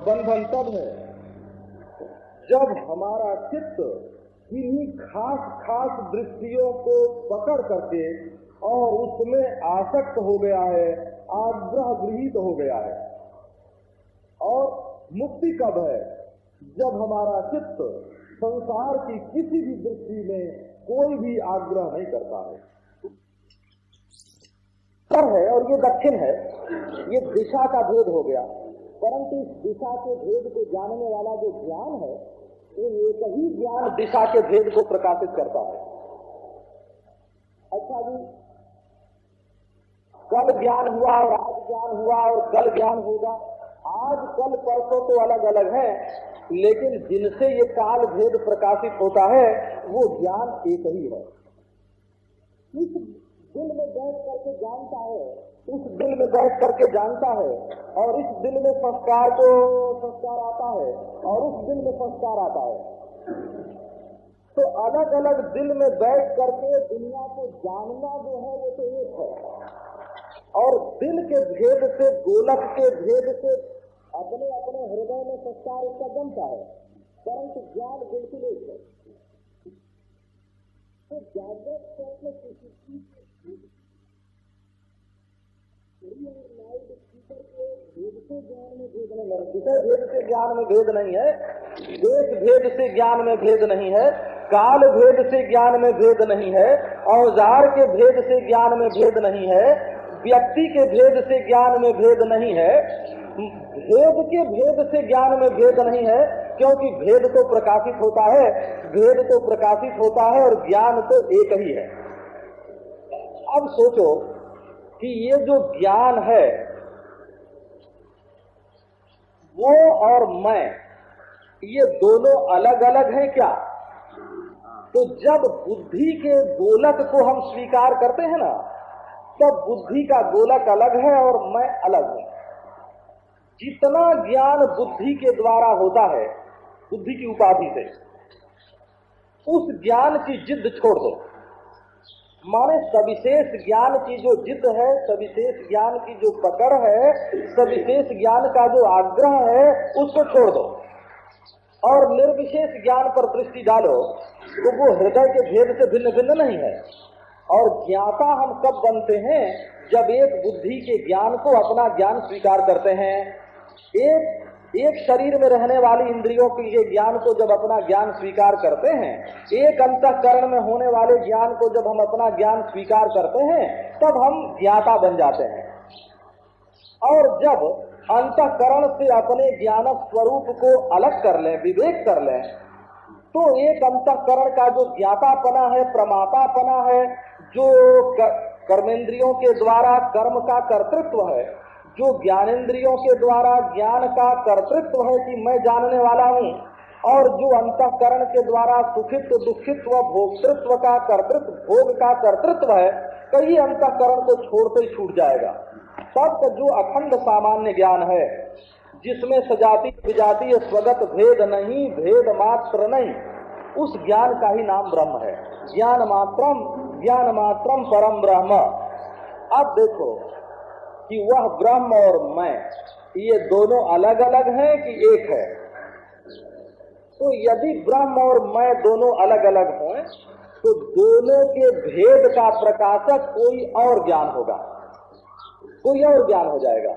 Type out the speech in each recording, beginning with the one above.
बंधन तब है जब हमारा चित्त किन्हीं खास खास दृष्टियों को पकड़ करके और उसमें आसक्त हो गया है, आग्रह गृहित हो गया है। और मुक्ति कब है? जब हमारा चित्त संसार की किसी भी दृष्टि में कोई भी आग्रह नहीं करता है। उत्तर है और ये दक्षिण है, ये दिशा का भेद हो गया। परंतु इस दिशा के भेद को जानने वाला जो ज्ञान है वो एक ही ज्ञान दिशा के भेद को प्रकाशित करता है। अच्छा जी। कल ज्ञान हुआ और आज ज्ञान हुआ और कल ज्ञान होगा। आज कल परसों तो अलग अलग है लेकिन जिनसे ये काल भेद प्रकाशित होता है वो ज्ञान एक ही है। इस दिल में बैठ करके जानता है, उस दिल में बैठ करके जानता है, और इस दिल में संस्कार को संस्कार आता है, और उस दिल में संस्कार आता है। तो अलग अलग दिल में बैठ करके दुनिया को जानना जो है, वो तो एक है। और दिल के भेद से, गोलक के भेद से अपने अपने हृदय में संस्कार उसका जमता है, परंतु ज्ञान बिल्कुल एक है। तो जागृत स्वप्न किसी चीज़ भेद से ज्ञान में भेद नहीं है। देश भेद से ज्ञान में भेद नहीं है। काल भेद से ज्ञान में भेद नहीं है औज़ार के भेद से ज्ञान में भेद नहीं है। व्यक्ति के भेद से ज्ञान में भेद नहीं है। भेद के भेद से ज्ञान में भेद नहीं है। क्योंकि भेद तो प्रकाशित होता है भेद तो प्रकाशित होता है और ज्ञान तो एक ही है। अब सोचो कि ये जो ज्ञान है, वो और मैं, ये दोनों अलग अलग हैं क्या? तो जब बुद्धि के गोलक को हम स्वीकार करते हैं ना, तब बुद्धि का गोलक अलग है और मैं अलग हूँ। जितना ज्ञान बुद्धि के द्वारा होता है, बुद्धि की उपाधि से, उस ज्ञान की जिद छोड़ दो। माने सविशेष ज्ञान की जो जिद है, सविशेष ज्ञान की जो पकड़ है, सविशेष ज्ञान का जो आग्रह है, उसको छोड़ दो। और निर्विशेष ज्ञान पर दृष्टि डालो तो वो हृदय के भेद से भिन्न भिन्न नहीं है। और ज्ञाता हम कब बनते हैं जब एक बुद्धि के ज्ञान को अपना ज्ञान स्वीकार करते हैं। एक एक शरीर में रहने वाली इंद्रियों के ये ज्ञान को जब अपना ज्ञान स्वीकार करते हैं, एक अंतकरण में होने वाले ज्ञान को जब हम अपना ज्ञान स्वीकार करते हैं, तब हम ज्ञाता बन जाते हैं। और जब अंतकरण से अपने ज्ञान स्वरूप को अलग कर लें, विवेक कर लें तो एक अंतकरण का जो ज्ञातापना है, प्रमातापना है, जो कर्मेंद्रियों के द्वारा कर्म का कर्तृत्व है जो ज्ञानेन्द्रियों के द्वारा ज्ञान का कर्तृत्व है कि मैं जानने वाला हूँ, और जो अंतकरण के द्वारा सुखित्व दुखित्व भोक्तृत्व का कर्तृत्व, भोग का कर्तृत्व है कई अंतकरण को छोड़ते ही छूट जाएगा। तब जो अखंड सामान्य ज्ञान है, जिसमें सजाती, विजातीय स्वगत भेद नहीं, भेद मात्र नहीं, उस ज्ञान का ही नाम ब्रह्म है। ज्ञान मात्रम ज्ञान मात्रम परम ब्रह्म। अब देखो कि वह ब्रह्म और मैं ये दोनों अलग अलग हैं कि एक है? तो यदि ब्रह्म और मैं दोनों अलग अलग हों तो दोनों के भेद का प्रकाशक कोई और ज्ञान होगा। कोई और ज्ञान हो जाएगा।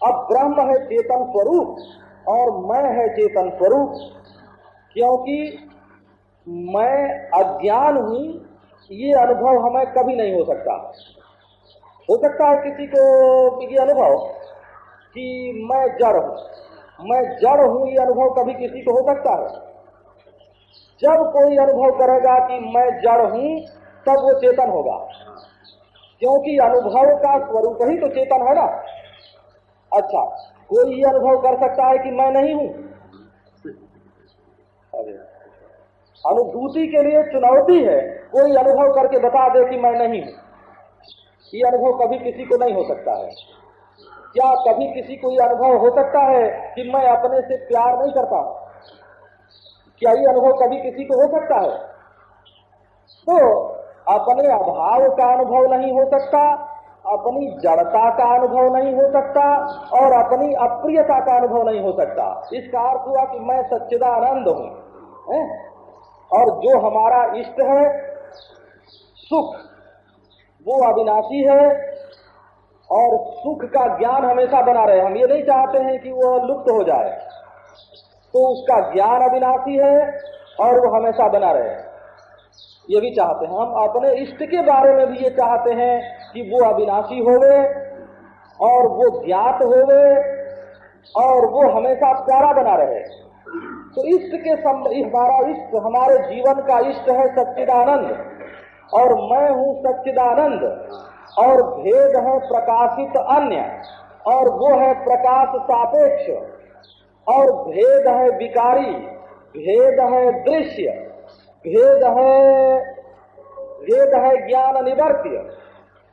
अब ब्रह्म है चेतन स्वरूप और मैं है चेतन स्वरूप, क्योंकि मैं अज्ञान हूँ, ये अनुभव हमें कभी नहीं हो सकता। हो सकता है किसी को ये अनुभव कि मैं जड़ हूँ। मैं जड़ हूँ, ये अनुभव कभी किसी को हो सकता है। जब कोई अनुभव करेगा कि मैं जड़ हूँ, तब वो चेतन होगा। क्योंकि अनुभव का स्वरूप ही तो चेतन है ना। अच्छा कोई ये अनुभव कर सकता है कि मैं नहीं हूँ? अरे, अनुभूति के लिए चुनौती है। कोई अनुभव करके बता दे कि मैं नहीं हूँ। ये अनुभव कभी किसी को नहीं हो सकता है। क्या कभी किसी को ये अनुभव हो सकता है कि मैं अपने से प्यार नहीं करता क्या ये अनुभव कभी किसी को हो सकता है? तो अपने अभाव का अनुभव नहीं हो सकता, अपनी जड़ता का अनुभव नहीं हो सकता और अपनी अप्रियता का अनुभव नहीं हो सकता। इसका अर्थ हुआ कि मैं सच्चिदानंद हूँ? और जो हमारा इष्ट है, सुख वो अविनाशी है और सुख का ज्ञान हमेशा बना रहे। हम ये नहीं चाहते हैं कि वो लुप्त हो जाए। तो उसका ज्ञान अविनाशी है और वो हमेशा बना रहे। ये भी चाहते हैं। हम अपने इष्ट के बारे में भी ये चाहते हैं कि वो अविनाशी होवे और वो ज्ञात होवे और वो हमेशा प्यारा बना रहे। तो इष्ट के हमारा इष्ट, हमारे जीवन का इष्ट है सच्चिदानंद। और मैं हूँ सच्चिदानंद। और भेद है प्रकाशित अन्य। और वो है प्रकाश सापेक्ष। और भेद है विकारी। भेद है दृश्य। भेद है भेद है ज्ञान निवर्त्य।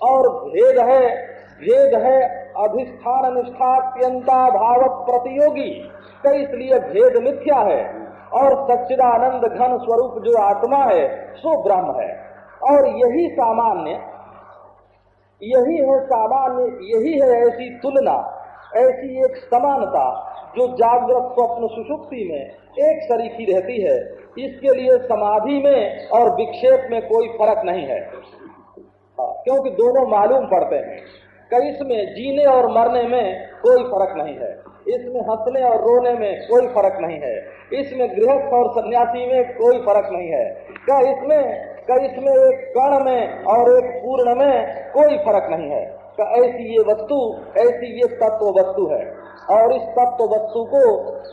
और भेद है भेद है अधिष्ठान निष्ठात्यंता भाव प्रतियोगी। तो इसलिए भेद मिथ्या है। और सच्चिदानंद घन स्वरूप जो आत्मा है, सो ब्रह्म है। और यही सामान्य यही है सामान्य यही है ऐसी तुलना ऐसी एक समानता जो जागृत स्वप्न सुषुप्ति में एक सरीखी रहती है। इसके लिए समाधि में और विक्षेप में कोई फ़र्क नहीं है। हाँ, क्योंकि दोनों मालूम पड़ते हैं। कई इसमें जीने और मरने में कोई फ़र्क नहीं है। इसमें हंसने और रोने में कोई फ़र्क नहीं है। इसमें गृहस्थ और सन्यासी में कोई फ़र्क नहीं है। क्या इसमें क्या इसमें एक कण में और एक पूर्ण में कोई फ़र्क नहीं है क्या ऐसी ये वस्तु, ऐसी ये तत्व वस्तु है। और इस तत्व वस्तु को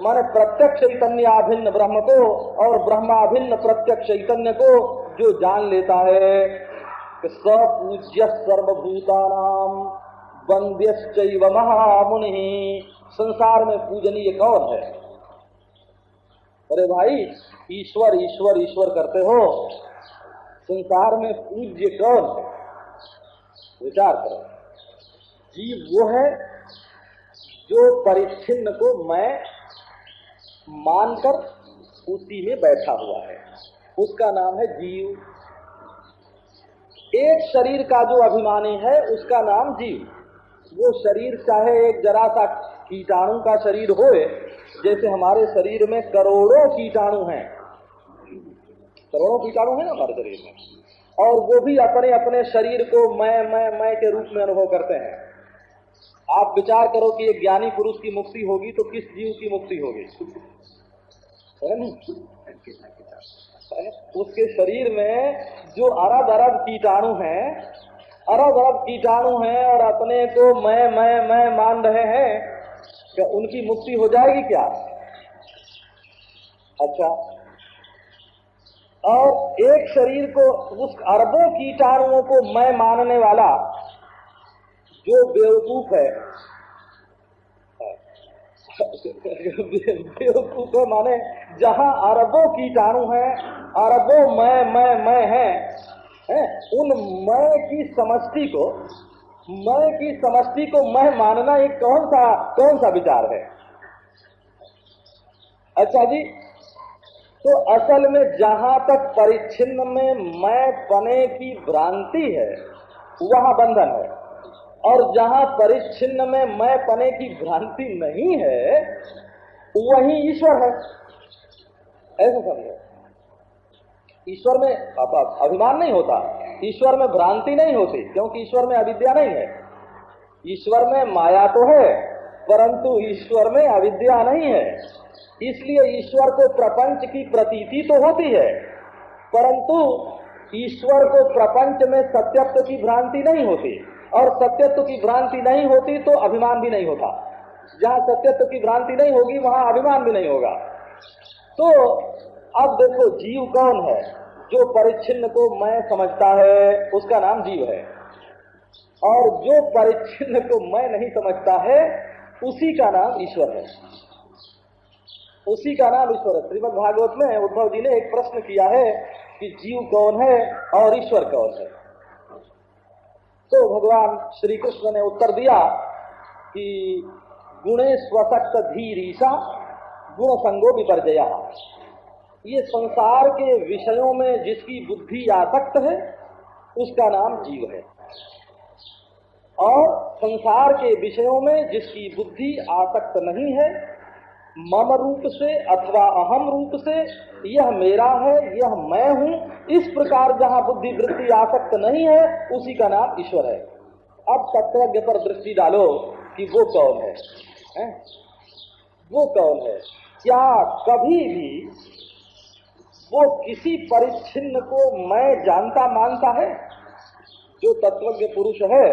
माने प्रत्यक्ष चैतन्य अभिन्न ब्रह्म को और ब्रह्माभिन्न प्रत्यक्ष चैतन्य को जो जान लेता है सपूज्य सर्वभूता नाम वंद्य महामुनि। संसार में पूजनीय कौन है? अरे भाई, ईश्वर ईश्वर ईश्वर करते हो। संसार में पूज्य कौन है? विचार करो। जीव वो है जो परिच्छिन्न को मैं मानकर उसी में बैठा हुआ है। उसका नाम है जीव। एक शरीर का जो अभिमानी है, उसका नाम जीव। वो शरीर चाहे एक जरा सा कीटाणु का शरीर होए, जैसे हमारे शरीर में करोड़ों कीटाणु हैं करोड़ों कीटाणु है ना हमारे शरीर में। और वो भी अपने अपने शरीर को मैं मैं मैं के रूप में अनुभव करते हैं। आप विचार करो कि एक ज्ञानी पुरुष की मुक्ति होगी तो किस जीव की मुक्ति होगी? उसके शरीर में जो अरब अरब कीटाणु हैं, अरब अरब कीटाणु हैं और अपने को मैं मैं मैं मान रहे हैं, क्या उनकी मुक्ति हो जाएगी क्या? अच्छा और एक शरीर को, उस अरबों कीटाणुओं को मैं मानने वाला जो बेवकूफ़ है। बेवकूफ़ है माने जहाँ अरबों कीटाणु हैं, अरबों मैं मैं मैं है है, उन मैं की समष्टि को, मैं की समष्टि को मैं मानना एक कौन सा कौन सा विचार है? अच्छा जी तो असल में जहाँ तक परिच्छिन्न में मैं पने की भ्रांति है, वहाँ बंधन है। और जहाँ परिच्छिन्न में मैं पने की भ्रांति नहीं है, वही ईश्वर है। ऐसा समझो। ईश्वर में अभिमान नहीं होता, ईश्वर में भ्रांति नहीं होती, क्योंकि ईश्वर में अविद्या नहीं है। ईश्वर में माया तो है, परंतु ईश्वर में अविद्या नहीं है। इसलिए ईश्वर को प्रपंच की प्रतीति तो होती है, परंतु ईश्वर को प्रपंच में सत्यत्व की भ्रांति नहीं होती। और सत्यत्व की भ्रांति नहीं होती तो अभिमान भी नहीं होता। जहाँ सत्यत्व की भ्रांति नहीं होगी, वहाँ अभिमान भी नहीं होगा। तो अब देखो, जीव कौन है? जो परिच्छिन्न को मैं समझता है, उसका नाम जीव है। और जो परिच्छिन्न को मैं नहीं समझता है, उसी का नाम ईश्वर है। उसी का नाम ईश्वर है। श्रीमद भागवत में उद्धव जी ने एक प्रश्न किया है कि जीव कौन है और ईश्वर कौन है? तो भगवान श्री कृष्ण ने उत्तर दिया कि गुणे स्वशक्त धीर ईशा गुण संगो विपर्जया। ये संसार के विषयों में जिसकी बुद्धि आसक्त है, उसका नाम जीव है। और संसार के विषयों में जिसकी बुद्धि आसक्त नहीं है मम रूप से अथवा अहम रूप से यह मेरा है यह मैं हूँ। इस प्रकार जहाँ बुद्धि वृत्ति आसक्त नहीं है उसी का नाम ईश्वर है। अब तत्वज्ञ पर दृष्टि डालो कि वो कौन है, है? वो कौन है? क्या कभी भी वो किसी परिच्छिन्न को मैं जानता मानता है? जो तत्वज्ञ पुरुष है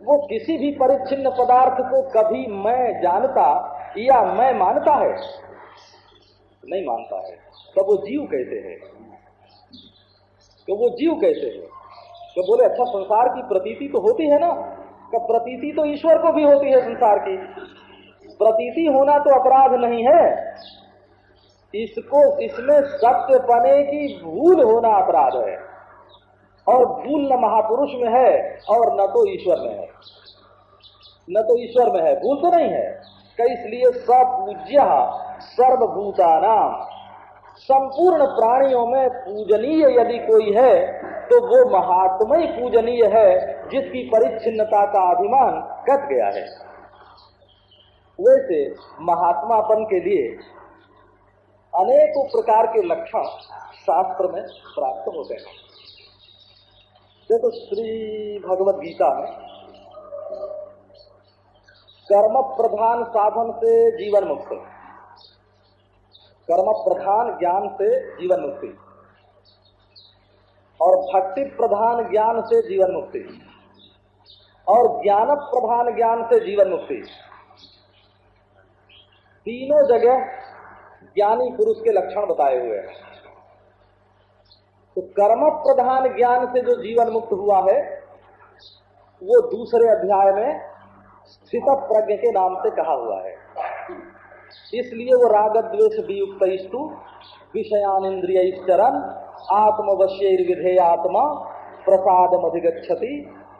वो किसी भी परिच्छिन्न पदार्थ को कभी मैं जानता या मैं मानता है? नहीं मानता है। तो वो जीव कैसे है? तो वो जीव कैसे है? तो बोले अच्छा संसार की प्रतीति तो होती है ना? तो प्रतीति तो ईश्वर को भी होती है संसार की। प्रतीति होना तो अपराध नहीं है। इसको, इसमें सत्य पने की भूल होना अपराध है। और भूल न महापुरुष में है, और न तो ईश्वर में है। न तो ईश्वर में है। भूल तो नहीं है। इसलिए सपूज्य सर्वभूतानाम संपूर्ण प्राणियों में पूजनीय यदि कोई है तो वो महात्मा ही पूजनीय है, जिसकी परिच्छिन्नता का अभिमान कट गया है। वैसे महात्मापन के लिए अनेकों प्रकार के लक्षण शास्त्र में प्राप्त होते हैं। देखो श्री भगवत गीता में कर्म प्रधान साधन से जीवन मुक्ति। कर्म प्रधान ज्ञान से जीवन मुक्ति। और भक्ति प्रधान ज्ञान से जीवन मुक्ति। और ज्ञान प्रधान ज्ञान से जीवन मुक्ति। तीनों जगह ज्ञानी पुरुष के लक्षण बताए हुए हैं। तो कर्म प्रधान ज्ञान से जो जीवन मुक्त हुआ है, वो दूसरे अध्याय में स्थित प्रज्ञ के नाम से कहा हुआ है। इसलिए वो राग द्वेष वियुक्त विषयान इंद्रिय चरण आत्मवश्य विधेयात्मा प्रसाद अधिगछति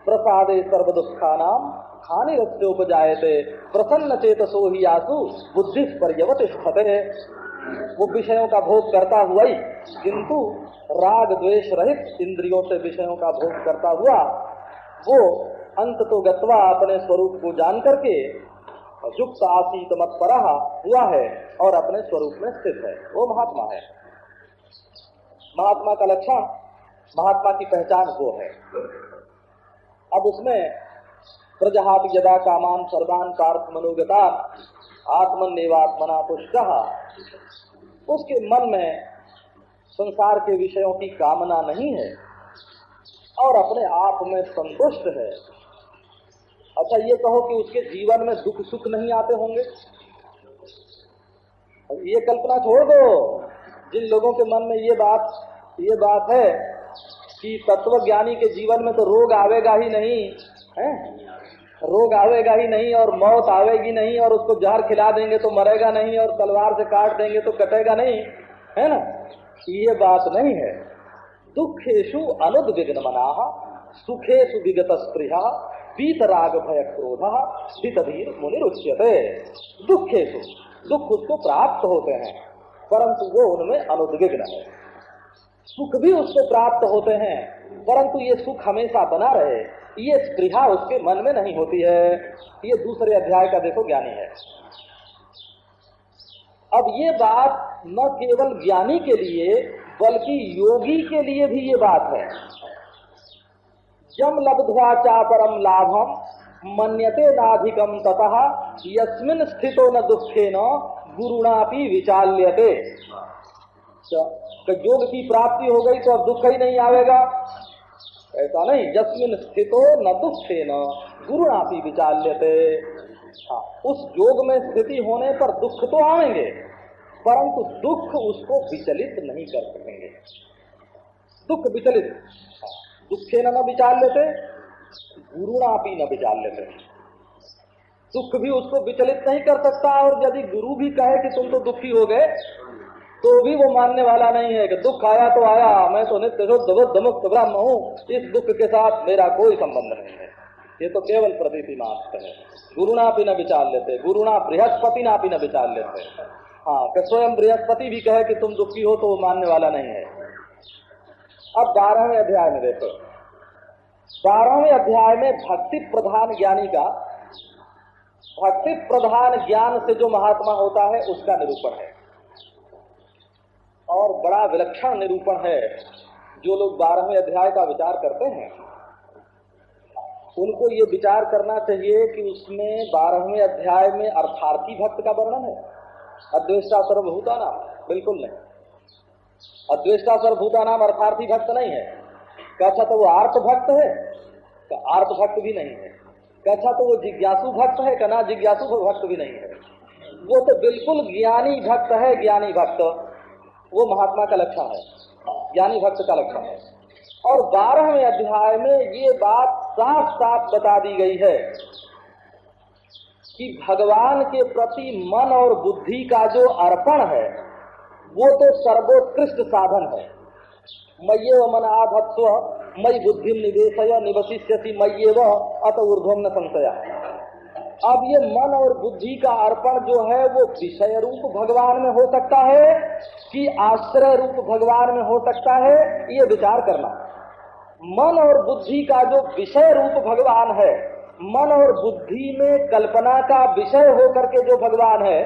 प्रसादे सर्व दुखा नाम हानि उपजायते प्रसन्न चेतसो ही आसु बुद्धि पर्यवत वो विषयों का भोग करता हुआ ही, किंतु राग द्वेष रहित इंद्रियों से विषयों का भोग करता हुआ, वो अंत तो गत्वा अपने स्वरूप को जान करके युक्त आसीत मत पर हुआ है और अपने स्वरूप में स्थित है। वो महात्मा है। महात्मा का लक्षण, महात्मा की पहचान वो है। अब उसमें प्रजहात यदा कामान सर्वान पार्थ मनोगता आत्मनिवात्मना तुष्ट उसके मन में संसार के विषयों की कामना नहीं है और अपने आप में संतुष्ट है। अच्छा ये कहो कि उसके जीवन में दुख सुख नहीं आते होंगे? ये कल्पना छोड़ दो। जिन लोगों के मन में ये बात ये बात है कि तत्व ज्ञानी के जीवन में तो रोग आवेगा ही नहीं, है? रोग आवेगा ही नहीं और मौत आवेगी नहीं और उसको जहर खिला देंगे तो मरेगा नहीं और तलवार से काट देंगे तो कटेगा नहीं, है ना? ये बात नहीं है। दुखेशु अनुद्विग्न मना सुखेशु विगत स्प्रिया पीत राग भय क्रोध धीर मुनि रुच्यते दुखेशु दुख उसको प्राप्त होते हैं, परंतु वो उनमें अनुद्विग्न है। सुख भी उसको प्राप्त होते हैं, परंतु ये सुख हमेशा बना रहे। ये स्प्रिया उसके मन में नहीं होती है। ये दूसरे अध्याय का देखो ज्ञानी है। अब ये बात न केवल ज्ञानी के लिए, बल्कि योगी के लिए भी ये बात है। जम लब्ध्वा चा परम लाभम मन्यते नाधिकम ततः यस्मिन स्थितो न दुखे न गुरुणापि विचाल्यते। तो योग की प्राप्ति हो गई तो अब दुख ही नहीं आवेगा। ऐसा नहीं जस्मिन स्थितो न दुखे न गुरु आपी विचार हाँ उस योग में स्थिति होने पर दुख तो आएँगे परंतु दुख उसको विचलित नहीं कर सकेंगे। दुख विचलित हाँ, दुखे न विचार लेते गुरुणापी न विचार लेते। सुख भी उसको विचलित नहीं कर सकता, और यदि गुरु भी कहे कि तुम तो दुखी हो गए तो भी वो मानने वाला नहीं है कि दुख आया तो आया, मैं तो नित्य बुद्ध ब्रह्म हूँ, इस दुख के साथ मेरा कोई संबंध नहीं है। ये तो केवल प्रतीति मात्र है। गुरुना भी न विचार लेते गुरुना बृहस्पति ना भी न विचार लेते। हाँ स्वयं बृहस्पति भी कहे कि तुम दुखी हो तो वो मानने वाला नहीं है। अब बारहवें अध्याय में देखो। बारहवें अध्याय में भक्ति प्रधान ज्ञानी का, भक्ति प्रधान ज्ञान से जो महात्मा होता है, उसका निरूपण है। और बड़ा विलक्षण निरूपण है, जो लोग बारहवें अध्याय का विचार करते हैं। उनको ये विचार करना चाहिए कि उसमें बारहवें अध्याय में अर्थार्थी भक्त का वर्णन है। अद्वेष्टा सर्वभूता नाम बिल्कुल नहीं। अद्वेष्टा सर्वभूता नाम अर्थार्थी भक्त नहीं है। कहा तो वो आर्थ भक्त है का आर्थ भक्त भी नहीं है। कहा तो वो जिज्ञासु भक्त है, कना जिज्ञासु भक्त भी नहीं है। वो तो बिल्कुल ज्ञानी भक्त है, ज्ञानी भक्त। वो महात्मा का लक्षण है, ज्ञानी भक्त का लक्षण है। और बारहवें अध्याय में ये बात साफ़ साफ़ बता दी गई है कि भगवान के प्रति मन और बुद्धि का जो अर्पण है वो तो सर्वोत्कृष्ट साधन है। मये मन आभत्व मई बुद्धि निवेश निवशिष्यति मये व अत ऊर्धम न संशया। अब ये मन और बुद्धि का अर्पण जो है, वो विषय रूप भगवान में हो सकता है कि आश्रय रूप भगवान में हो सकता है, ये विचार करना। मन और बुद्धि का जो विषय रूप भगवान है, मन और बुद्धि में कल्पना का विषय होकर के जो भगवान है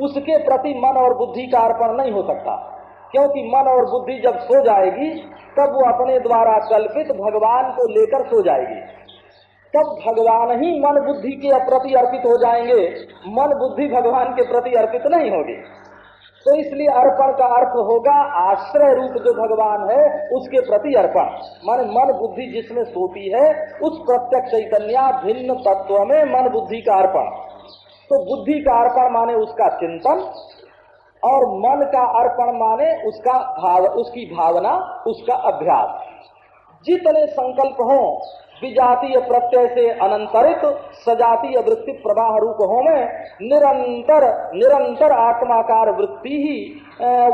उसके प्रति मन और बुद्धि का अर्पण नहीं हो सकता। क्योंकि मन और बुद्धि जब सो जाएगी, तब वो अपने द्वारा कल्पित भगवान को लेकर सो जाएगी। तब भगवान ही मन बुद्धि के प्रति अर्पित हो जाएँगे। मन बुद्धि भगवान के प्रति अर्पित नहीं होगी। तो इसलिए अर्पण का अर्थ होगा आश्रय रूप जो भगवान है, उसके प्रति अर्पण। मान मन बुद्धि जिसमें सोती है, उस प्रत्यक्ष चैतन्य भिन्न तत्व में मन बुद्धि का अर्पण। तो बुद्धि का अर्पण माने उसका चिंतन और मन का अर्पण माने उसका भाव, उसकी भावना, उसका अभ्यास। जितने संकल्प हो विजातीय प्रत्यय से अनंतरित, सजातीय वृत्ति प्रवाह रूप हो में, निरंतर निरंतर आत्माकार वृत्ति ही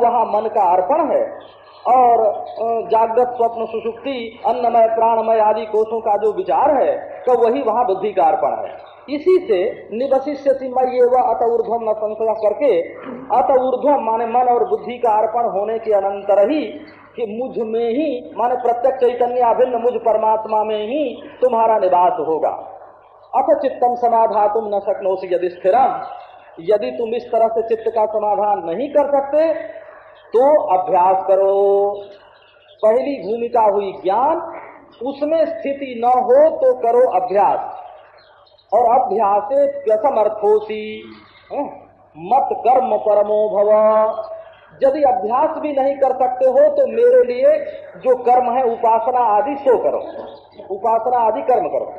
वहाँ मन का अर्पण है। और जागृत, स्वप्न सुषुप्ति अन्नमय, प्राणमय आदि कोषों का जो विचार है तो वही वहाँ बुद्धि का अर्पण है। इसी से निवशिष्य मय वह अत ऊर्धम न संशय करके अत ऊर्धम माने मन और बुद्धि का अर्पण होने के अनंतर ही कि मुझमें ही, माने प्रत्यक्ष चैतन्य अभिन्न मुझ परमात्मा में ही तुम्हारा निवास होगा। अथ चित्तम समाधा तुम न सकनो यदि स्थिरम यदि तुम इस तरह से चित्त का समाधान नहीं कर सकते तो अभ्यास करो। पहली भूमिका हुई ज्ञान, उसमें स्थिति न हो तो करो अभ्यास। और अभ्यास व्यसमर्थोसी मत कर्म परमो भव। यदि अभ्यास भी नहीं कर सकते हो तो मेरे लिए जो कर्म है, उपासना आदि सो करो। उपासना आदि कर्म करो।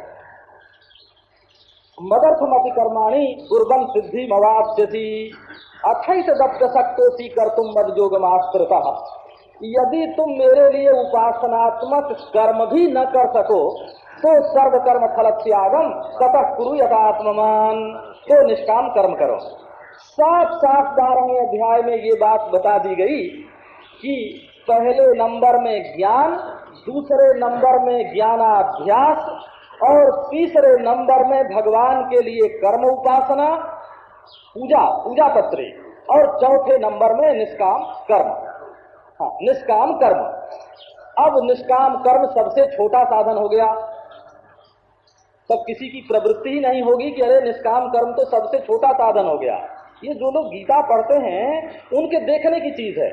मदर्थ मदर्थमति कर्माणी गुर्बन सिद्धि मवाप्यसी अथैत दप्त सी कर तुम मद जोग यदि तुम मेरे लिए उपासनात्मक कर्म भी न कर सको तो सर्व कर्म फल त्यागम कतक कुरु यथात्मान तो निष्काम कर्म करो। साफ़ साफ़ बारहवें अध्याय में ये बात बता दी गई कि पहले नंबर में ज्ञान, दूसरे नंबर में ज्ञानाभ्यास और तीसरे नंबर में भगवान के लिए कर्म उपासना, पूजा पूजा पत्री और चौथे नंबर में निष्काम कर्म। हाँ निष्काम कर्म। अब निष्काम कर्म सबसे छोटा साधन हो गया। तब किसी की प्रवृत्ति ही नहीं होगी कि अरे निष्काम कर्म तो सबसे छोटा साधन हो गया। ये जो लोग गीता पढ़ते हैं, उनके देखने की चीज़ है।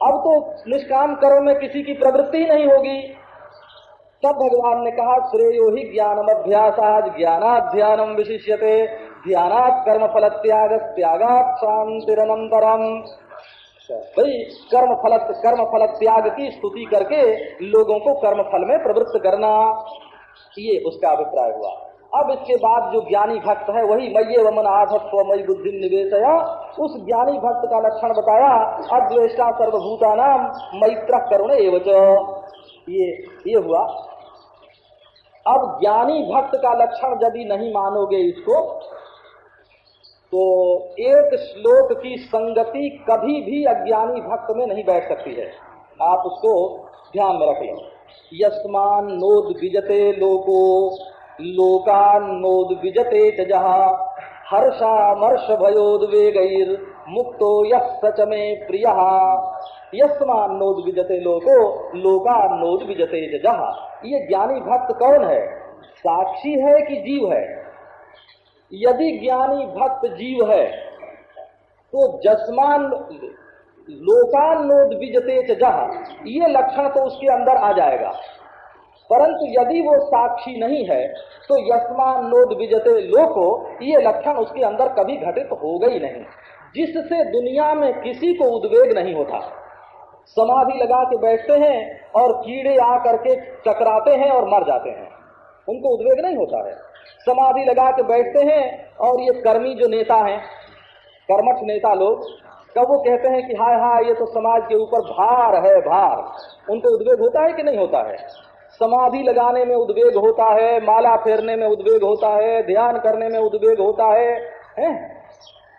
अब तो निष्काम कर्म में किसी की प्रवृत्ति ही नहीं होगी। तब भगवान ने कहा, श्रेयो ही ज्ञानम अभ्यास आज ज्ञानाध्यानम विशिष्यते। ध्यानात् कर्म फल त्याग त्यागात शांतिरनंतरम भाई कर्म फल कर्म फल त्याग की स्तुति करके लोगों को कर्म फल में प्रवृत्त करना। ये उसका अभिप्राय हुआ। अब इसके बाद जो ज्ञानी भक्त है, वही मये वमन आधत्व मई बुद्धि निवेश उस ज्ञानी भक्त का लक्षण बताया, अद्वेष्टा सर्वभूता नाम मैत्र करुण एवच ये ये हुआ। अब ज्ञानी भक्त का लक्षण यदि नहीं मानोगे इसको तो एक श्लोक की संगति कभी भी अज्ञानी भक्त में नहीं बैठ सकती है। आप उसको ध्यान में रख लो। यस्मान नोद विजते लोको लोकान्नोद्विजते च जहा हर्षामर्ष मुक्तो यह सच में प्रिय। यस्मान नोद विजते लोको लोका नोद विजते जहा ये ज्ञानी भक्त कौन है? साक्षी है कि जीव है? यदि ज्ञानी भक्त जीव है तो जसमान लोकान नोद विजते जहा। ये लक्षण तो उसके अंदर आ जाएगा। परंतु यदि वो साक्षी नहीं है तो यशमान नोद विजते लोको, ये लक्षण उसके अंदर कभी घटित ही नहीं। जिससे दुनिया में किसी को उद्वेग नहीं होता। समाधि लगा के बैठते हैं और कीड़े आ करके चकराते हैं और मर जाते हैं। उनको उद्वेग नहीं होता है। समाधि लगा के बैठते हैं और ये कर्मी जो नेता हैं, कर्मठ नेता लोग कब वो कहते हैं कि हाय हाय ये तो समाज के ऊपर भार है भार। उनको उद्वेग होता है कि नहीं होता है? समाधि लगाने में उद्वेग होता है माला फेरने में उद्वेग होता है ध्यान करने में उद्वेग होता है, है?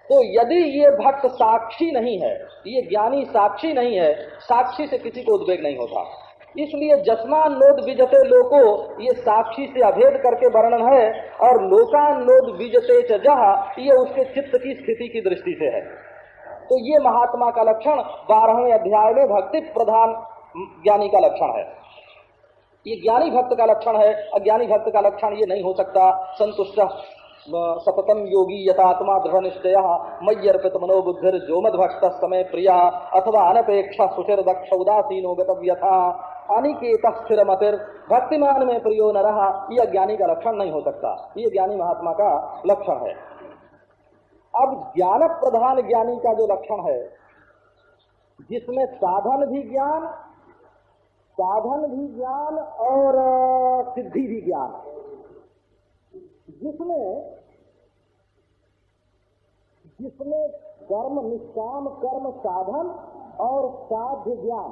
तो यदि ये भक्त साक्षी नहीं है ये ज्ञानी साक्षी नहीं है साक्षी से किसी को उद्वेग नहीं होता। इसलिए जसमान लोद विजते लोको ये साक्षी से अभेद करके वर्णन है और लोकान विजते जहा ये उसके चित्त की स्थिति की दृष्टि से है। तो ये महात्मा का लक्षण बारहवें अध्याय में भक्ति प्रधान ज्ञानी का लक्षण है। ये ज्ञानी भक्त का लक्षण है, अज्ञानी भक्त का लक्षण ये नहीं हो सकता। संतुष्ट सततम योगी यथात्मा दृढ़ निश्चय, मय्यर्पित मनोबुद्धिर जो मद भक्त समय प्रिया, अथवा अनपेक्षा सुचिर दक्ष उदासीनो गतव्यथा। अनिकेत स्थिर मतिर भक्तिमान में प्रियो न रहा यह ज्ञानी का लक्षण नहीं हो सकता। ये ज्ञानी महात्मा का लक्षण है। अब ज्ञान प्रधान ज्ञानी का जो लक्षण है, जिसमें साधन भी ज्ञान, साधन भी ज्ञान और सिद्धि भी ज्ञान जिसमें जिसमें कर्म निष्काम, कर्म साधन और साध्य ज्ञान,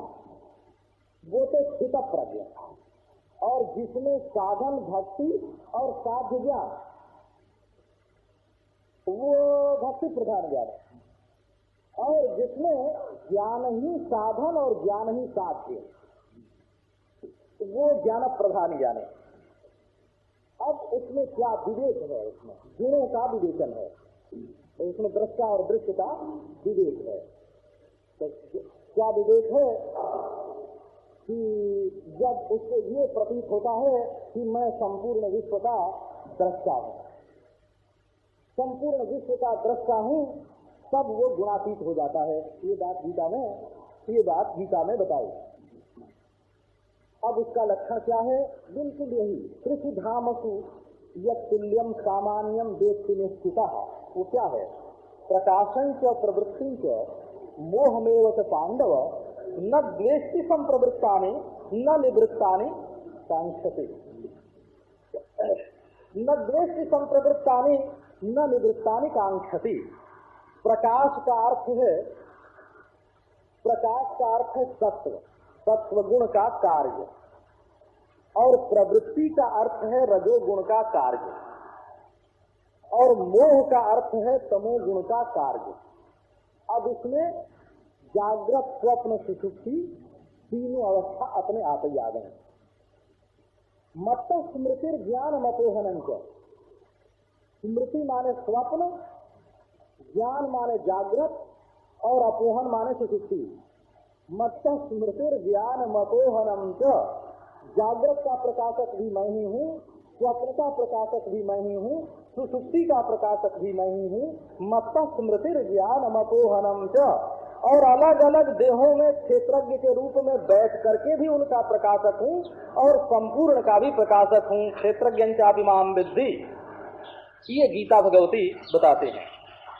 वो तो स्थित प्रज्ञा और जिसमें साधन भक्ति और साध्य ज्ञान वो भक्ति प्रधान ज्ञान है। और जिसमें ज्ञान ही साधन और ज्ञान ही साध्य वो ज्ञान प्रधान ज्ञान है। अब उसमें क्या विवेक है उसमें? गुणों का विवेचन है। उसमें दृष्टा और दृश्य का विवेक है। तो क्या विवेक है? कि जब उसको ये प्रतीत होता है कि मैं संपूर्ण विश्व का दृष्टा हूँ। संपूर्ण विश्व का दृष्टा हूँ, तब वो गुणातीत हो जाता है। ये बात गीता में ये बात गीता में बताई। अब उसका लक्षण क्या है? बिल्कुल यही। कृषि धामसु युल्यम सामान्यम देश निश्चित वो क्या है? प्रकाशन च, प्रवृत्ति च, मोहमेव च पांडव, न द्वेष्टि संप्रवृत्ता ने न निवृत्ता ने कांक्षते न द्वेष्टि संप्रवृत्ता न निवृत्ता कांक्षति प्रकाश का अर्थ है, प्रकाश का अर्थ है सत्व गुण का कार्य। और प्रवृत्ति का अर्थ है रजोगुण का कार्य। और मोह का अर्थ है तमोगुण का कार्य। अब इसमें जागृत स्वप्न सुसुप्ति तीनों अवस्था अपने आप ही आ गए। मत स्मृति ज्ञान मतोहन मपोहन स्मृति माने स्वप्न, ज्ञान माने जागृत और अपोहन माने सुसुप्ति। मत स्मृति ज्ञान मपोहनम च। जागृत का प्रकाशक भी मैं ही हूँ, स्वप्न का प्रकाशक भी मैं ही हूँ, सुसुप्ति का प्रकाशक भी मैं ही हूँ मत स्मृति ज्ञान मपोहनम च। और अलग अलग देहों में क्षेत्रज्ञ के रूप में बैठ करके भी उनका प्रकाशक हूँ और संपूर्ण का भी प्रकाशक हूँ, क्षेत्रज्ञ चाभिमान विद्धि। ये गीता भगवती बताते हैं।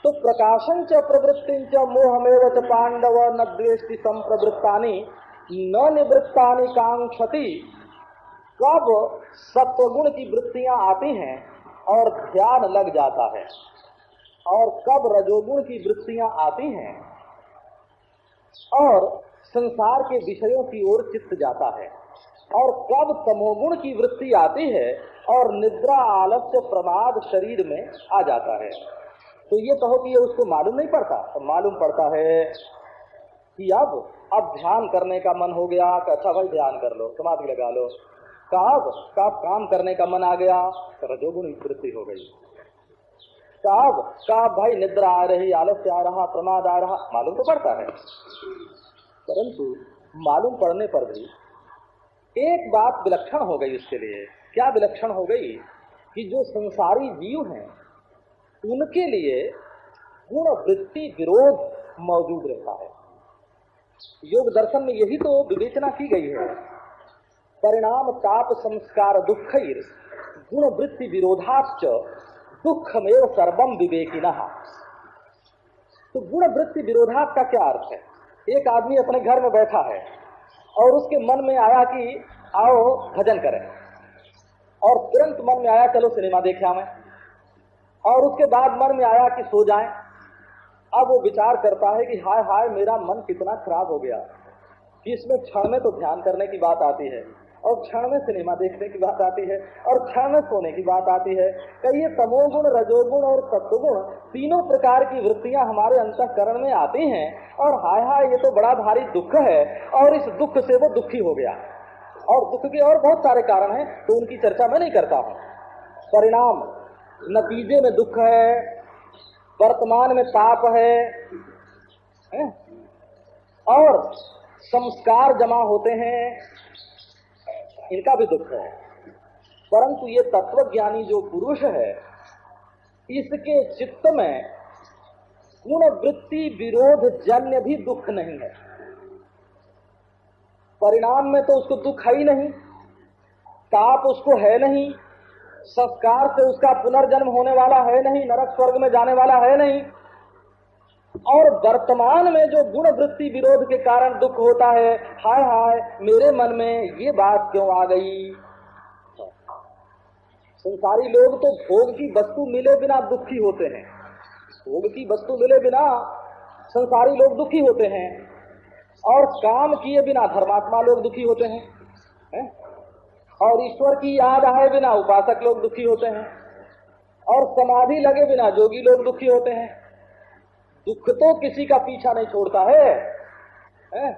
तो प्रकाशन च प्रवृत्ति च मोहमेव च पांडव न द्वेष्टि संप्रवृत्तानि, न निवृत्ता कांक्षति कब सत्वगुण की वृत्तियाँ आती हैं और ध्यान लग जाता है। और कब रजोगुण की वृत्तियाँ आती हैं और संसार के विषयों की ओर चित्त जाता है। और कब तमोगुण की वृत्ति आती है और निद्रा आलस्य प्रमाद शरीर में आ जाता है। तो ये कहो कि ये उसको मालूम नहीं पड़ता? तो मालूम पड़ता है कि अब अब ध्यान करने का मन हो गया कि अच्छा भाई, ध्यान कर लो, समाधि लगा लो। कब कब काम करने का मन आ गया तो रजोगुण वृत्ति हो गई। कब कब भाई, निद्रा आ रही, आलस्य आ रहा, प्रमाद आ रहा। मालूम तो पड़ता है। परंतु मालूम पड़ने पर भी एक बात विलक्षण हो गई उसके लिए। क्या विलक्षण हो गई? कि जो संसारी जीव हैं, उनके लिए गुण वृत्ति विरोध मौजूद रहता है। योग दर्शन में यही तो विवेचना की गई है। परिणाम, ताप, संस्कार, दुख गुण वृत्ति विरोधाश्च, दुखमेव सर्वम विवेकिना। तो गुण वृत्ति विरोधात का क्या अर्थ है? एक आदमी अपने घर में बैठा है। और उसके मन में आया कि आओ भजन करें। और तुरंत मन में आया, चलो सिनेमा देखा मैं और उसके बाद मन में आया कि सो जाए। अब वो विचार करता है कि हाय हाय, मेरा मन कितना खराब हो गया। कि इसमें क्षण में तो ध्यान करने की बात आती है। और क्षण में सिनेमा देखने की बात आती है और क्षण में सोने की बात आती है। कई ये तमोगुण रजोगुण और सत्वगुण तीनों प्रकार की वृत्तियाँ हमारे अंतकरण में आती हैं और हाय हाय ये तो बड़ा भारी दुख है और इस दुख से वो दुखी हो गया। और दुख के और बहुत सारे कारण हैं तो उनकी चर्चा मैं नहीं करता हूँ। परिणाम नतीजे में दुख है वर्तमान में ताप है, है? और संस्कार जमा होते हैं इनका भी दुख है। परंतु ये तत्वज्ञानी जो पुरुष है, इसके चित्त में गुण वृत्ति विरोध जन्य भी दुख नहीं है। परिणाम में तो उसको दुख है ही नहीं ताप उसको है नहीं संस्कार से उसका पुनर्जन्म होने वाला है नहीं, नरक स्वर्ग में जाने वाला है नहीं और वर्तमान में जो गुण वृत्ति विरोध के कारण दुख होता है, हाय हाय, मेरे मन में ये बात क्यों आ गई? संसारी लोग तो भोग की वस्तु मिले बिना दुखी होते हैं। भोग की वस्तु मिले बिना संसारी लोग दुखी होते हैं और काम किए बिना धर्मात्मा लोग दुखी होते हैं, है? और ईश्वर की याद आए बिना उपासक लोग दुखी होते हैं, और समाधि लगे बिना जोगी लोग दुखी होते हैं। दुख तो किसी का पीछा नहीं छोड़ता है, है?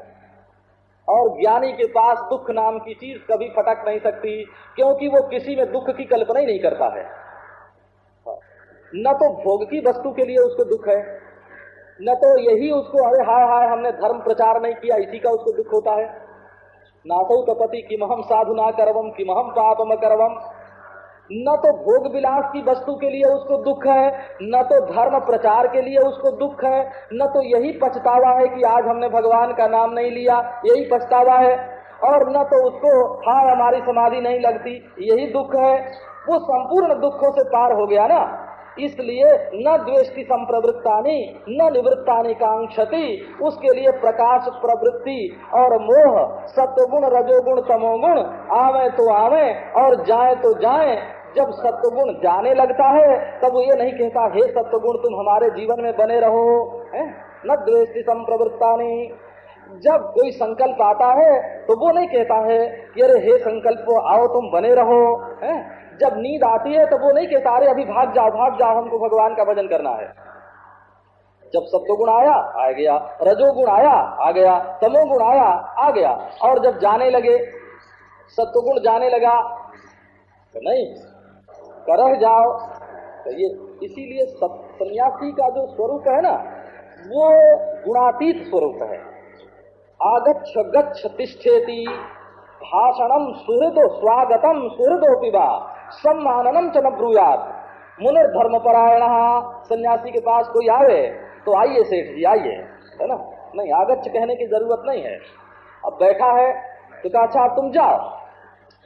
और ज्ञानी के पास दुख नाम की चीज़ कभी फटक नहीं सकती क्योंकि वो किसी में दुख की कल्पना ही नहीं करता है। न तो भोग की वस्तु के लिए उसको दुख है न तो यही उसको अरे हाय हाय हमने धर्म प्रचार नहीं किया इसी का उसको दुख होता है। नासौ तपति किमहम साधु ना करवम किमहम पापम करवम न तो भोग विलास की वस्तु के लिए उसको दुख है, न तो धर्म प्रचार के लिए उसको दुख है, न तो यही पछतावा है कि आज हमने भगवान का नाम नहीं लिया, यही पछतावा है। और न तो उसको हाँ हमारी समाधि नहीं लगती, यही दुख है। वो संपूर्ण दुखों से पार हो गया ना। इसलिए न द्वेष्टि संप्रवृत्ता न निवृत्ता कांक्षति, उसके लिए प्रकाश प्रवृत्ति और मोह, सत्वगुण, रजोगुण, तमोगुण, आवे तो आवे और जाए तो जाए जब सत्वगुण जाने लगता है, तब वो ये नहीं कहता, हे सत्वगुण, तुम हमारे जीवन में बने रहो। है? न द्वेष्टि संप्रवृत्ता नहीं जब कोई संकल्प आता है तो वो नहीं कहता है कि, अरे, हे संकल्प, आओ तुम बने रहो। है? जब नींद आती है तो वो नहीं कहता, अरे, अभी भाग जाओ भाग जाओ, हमको भगवान का भजन करना है। जब सत्वगुण आया, आ गया। रजोगुण आया, आ गया। तमोगुण आया, आ गया। और जब जाने लगे, सत्वगुण जाने लगा तो नहीं। करह जाओ। तो ये इसीलिए सन्यासी का जो स्वरूप है ना, वो गुणातीत स्वरूप है। आगच्छ गच्छ तिष्ठेती भाषणम सुहृदो स्वागतम सुहृदो पिबा सम्माननम च न ब्रूयात। मुनिर धर्म परायण सन्यासी के पास कोई आवे तो आइए सेठ जी, आइए। है ना? नहीं, आगच्छ कहने की ज़रूरत नहीं है। अब बैठा है तो कहा अच्छा तुम जाओ।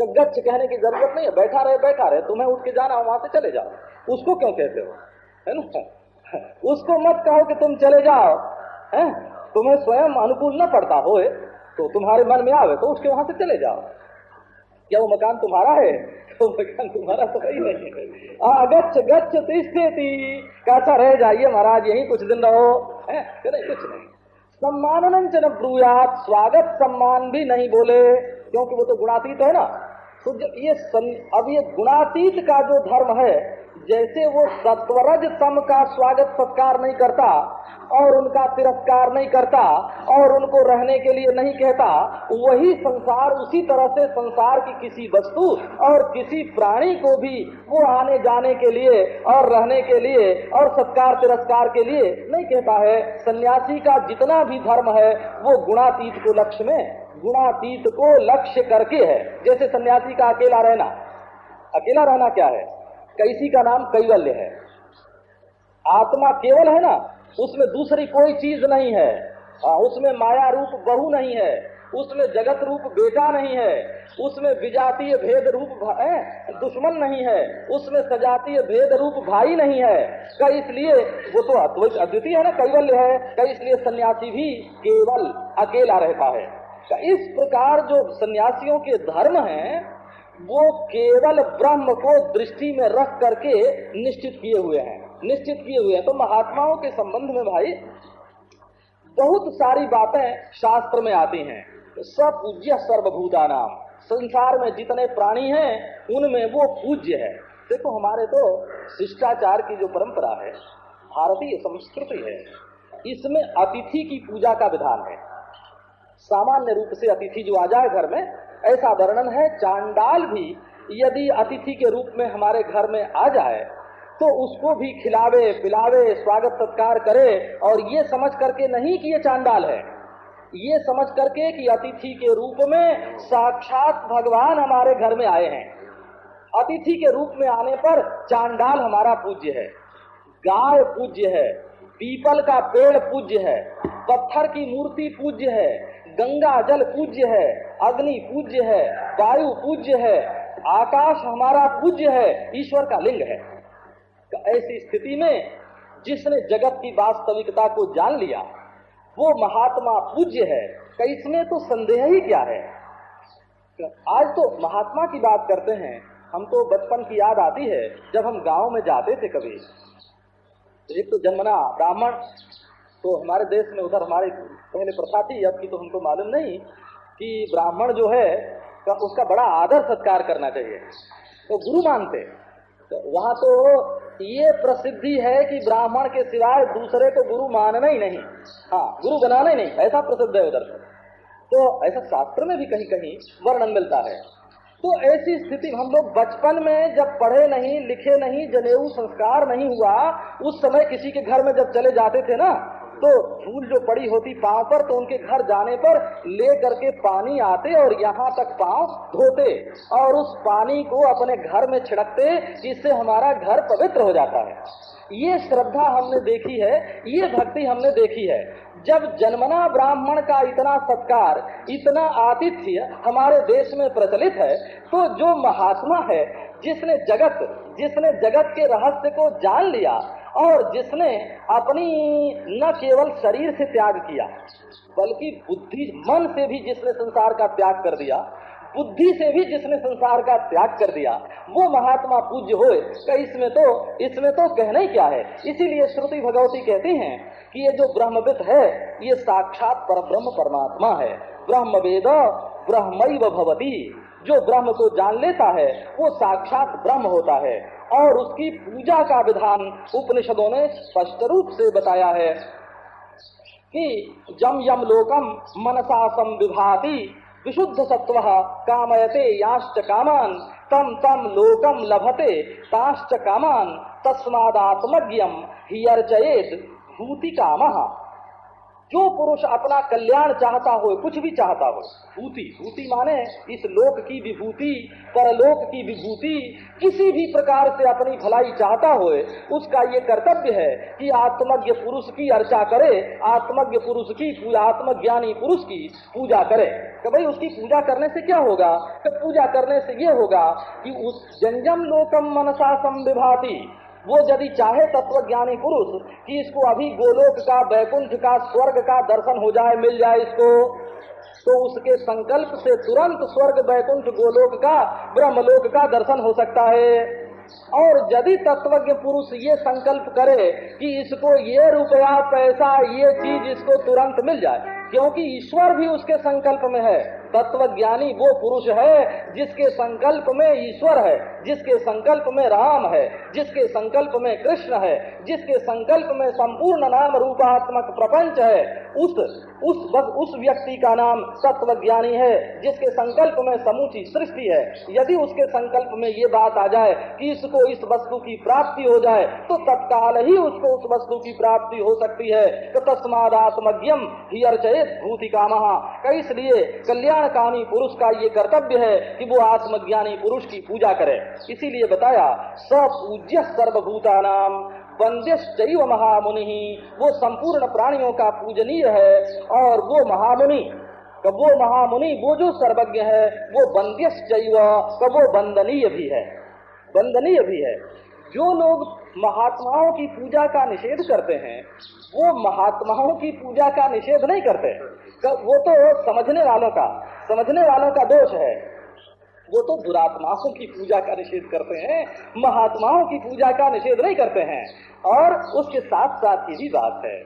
तो गच्छ कहने की ज़रूरत नहीं है, बैठा रहे बैठा रहे, तुम्हें उठ के जाना वहाँ से चले जाओ। उसको क्यों कहते हो? है ना? उसको मत कहो कि तुम चले जाओ, है? तुम्हें स्वयं अनुकूल न पड़ता हो तो तुम्हारे मन में आवे तो उसके वहाँ से चले जाओ। क्या वो मकान तुम्हारा है? तो मकान तुम्हारा तो ही नहीं। है गच्छ गच्छ तिष्ठेती कैसा रह जाइए महाराज, यही कुछ दिन रहो। है? नहीं, कुछ नहीं। सम्मान च न स्वागत सम्मान भी नहीं बोले, क्योंकि वो तो गुणातीत है ना। तो जब ये सं, अब ये गुणातीत का जो धर्म है जैसे वो सत्वरज तम का स्वागत सत्कार नहीं करता और उनका तिरस्कार नहीं करता और उनको रहने के लिए नहीं कहता वही संसार उसी तरह से संसार की किसी वस्तु और किसी प्राणी को भी वो आने जाने के लिए और रहने के लिए और सत्कार तिरस्कार के लिए नहीं कहता है। सन्यासी का जितना भी धर्म है वो गुणातीत को लक्ष्य में गुणातीत को लक्ष्य करके है। जैसे सन्यासी का अकेला रहना। अकेला रहना क्या है? कैसी का नाम कैवल्य है। आत्मा केवल है ना उसमें दूसरी कोई चीज़ नहीं है। आ, हाँ, उसमें माया रूप बहु नहीं है। उसमें जगत रूप बेटा नहीं है। उसमें विजातीय भेद रूप दुश्मन नहीं है। उसमें सजातीय भेद रूप भाई नहीं है। का इसलिए वो तो अद्वितीय है ना कैवल्य है। का इसलिए सन्यासी भी केवल अकेला रहता है? इस प्रकार जो सन्यासियों के धर्म हैं, वो केवल ब्रह्म को दृष्टि में रख करके निश्चित किए हुए हैं। निश्चित किए हुए हैं। तो महात्माओं के संबंध में भाई, बहुत सारी बातें शास्त्र में आती हैं। सपूज्य सर्वभूता नाम संसार में जितने प्राणी हैं, उनमें वो पूज्य है। देखो, हमारे तो शिष्टाचार की जो परंपरा है, भारतीय संस्कृति है, इसमें अतिथि की पूजा का विधान है। सामान्य रूप से अतिथि जो आ जाए घर में, ऐसा वर्णन है, चांडाल भी यदि अतिथि के रूप में हमारे घर में आ जाए तो उसको भी खिलावे, पिलावे, स्वागत सत्कार करे, और ये समझ करके नहीं कि ये चांडाल है। ये समझ करके कि अतिथि के रूप में साक्षात भगवान हमारे घर में आए हैं। अतिथि के रूप में आने पर चांडाल हमारा पूज्य है। गाय पूज्य है, पीपल का पेड़ पूज्य है, पत्थर की मूर्ति पूज्य है गंगा जल पूज्य है, अग्नि पूज्य है, वायु पूज्य है, आकाश हमारा पूज्य है, ईश्वर का लिंग है। ऐसी स्थिति में जिसने जगत की वास्तविकता को जान लिया, वो महात्मा पूज्य है इसमें तो संदेह ही क्या है? आज तो महात्मा की बात करते हैं, हम तो बचपन की याद आती है, जब हम गाँव में जाते थे कभी। एक तो जन्मना ब्राह्मण तो हमारे देश में उधर हमारे पहले प्रथा थी, अब की तो हमको मालूम नहीं कि ब्राह्मण जो है उसका बड़ा आदर सत्कार करना चाहिए। तो गुरु मानते तो वहाँ तो ये प्रसिद्धि है कि ब्राह्मण के सिवाय दूसरे को गुरु मानना ही नहीं। हाँ गुरु बनाना ही नहीं। ऐसा प्रसिद्ध है उधर। तो ऐसा शास्त्र में भी कहीं कहीं वर्णन मिलता है। तो ऐसी स्थिति, हम लोग बचपन में जब पढ़े नहीं, लिखे नहीं, जनेऊ संस्कार नहीं हुआ, उस समय किसी के घर में जब चले जाते थे ना तो धूल जो पड़ी होती पाँव पर तो उनके घर जाने पर ले करके पानी आते और यहाँ तक पाँव धोते और उस पानी को अपने घर में छिड़कते, जिससे हमारा घर पवित्र हो जाता है। ये श्रद्धा हमने देखी है, ये भक्ति हमने देखी है। जब जन्मना ब्राह्मण का इतना सत्कार, इतना आतिथ्य हमारे देश में प्रचलित है तो जो महात्मा है, जिसने जगत जिसने जगत के रहस्य को जान लिया और जिसने अपनी न केवल शरीर से त्याग किया, बल्कि बुद्धि मन से भी जिसने संसार का त्याग कर दिया, बुद्धि से भी जिसने संसार का त्याग कर दिया, वो महात्मा पूज्य हो इसमें तो इसमें तो कहना ही क्या है? इसीलिए श्रुति भगवती कहती हैं कि ये जो ब्रह्मविद है, ये साक्षात पर ब्रह्म परमात्मा है। ब्रह्म वेद ब्रह्म भवती। जो ब्रह्म को जान लेता है, वो साक्षात ब्रह्म होता है। और उसकी पूजा का विधान उपनिषदों ने स्पष्ट रूप से बताया है कि जम यम लोकम मनसा संविभाति विशुद्ध सत्व कामयते याश्च कामान तम तम लोकम लभते ताश्च कामान तस्मादात्मज्ञम ही अर्चयेत भूति काम जो पुरुष अपना कल्याण चाहता हो कुछ भी चाहता हो? भूति। भूति माने इस लोक की विभूति परलोक की विभूति किसी भी प्रकार से अपनी भलाई चाहता हो उसका ये कर्तव्य है कि आत्मज्ञ पुरुष की अर्चा करे आत्मज्ञ पुरुष की पूजा आत्मज्ञानी पुरुष की पूजा करे। तो भाई उसकी पूजा करने से क्या होगा? तो पूजा करने से ये होगा कि उस जंजम लोकम मनसा संविभाती वो यदि चाहे तत्व ज्ञानी पुरुष कि इसको अभी गोलोक का, बैकुंठ का, स्वर्ग का दर्शन हो जाए, मिल जाए इसको तो उसके संकल्प से तुरंत स्वर्ग, बैकुंठ, गोलोक का, ब्रह्मलोक का दर्शन हो सकता है। और यदि तत्वज्ञ पुरुष ये संकल्प करे कि इसको ये रुपया, पैसा, ये चीज़ इसको तुरंत मिल जाए, क्योंकि ईश्वर भी उसके संकल्प में है। तत्व ज्ञानी वो पुरुष है जिसके संकल्प में ईश्वर है, जिसके संकल्प में राम है, जिसके संकल्प में कृष्ण है, जिसके संकल्प में संपूर्ण नाम रूपात्मक प्रपंच है। उस उस उस व्यक्ति का नाम तत्व ज्ञानी है, जिसके संकल्प में समूची सृष्टि है। यदि उसके संकल्प में ये बात आ जाए कि इसको इस वस्तु की प्राप्ति हो जाए तो तत्काल ही उसको उस वस्तु की प्राप्ति हो सकती है। तो तस्माद आत्मज्ञम ही अर्चयत भूति काम इसलिए कल्याणकामी पुरुष का ये कर्तव्य है कि वो आत्मज्ञानी पुरुष की पूजा करे। इसीलिए बताया, सपूज्य सर्वभूता नाम वंद्यश्चैव महामुनि, वो संपूर्ण प्राणियों का पूजनीय है और वो महामुनि, कब वो महामुनि, वो जो सर्वज्ञ है, वो वंद्यश्चैव कब वो वंदनीय भी है। वंदनीय भी है। जो लोग महात्माओं की पूजा का निषेध करते हैं, वो महात्माओं की पूजा का निषेध नहीं करते। वो तो समझने वालों का, समझने वालों का दोष है। वो तो दुरात्माओं की पूजा का निषेध करते हैं, महात्माओं की पूजा का निषेध नहीं करते हैं। और उसके साथ साथ ये भी बात है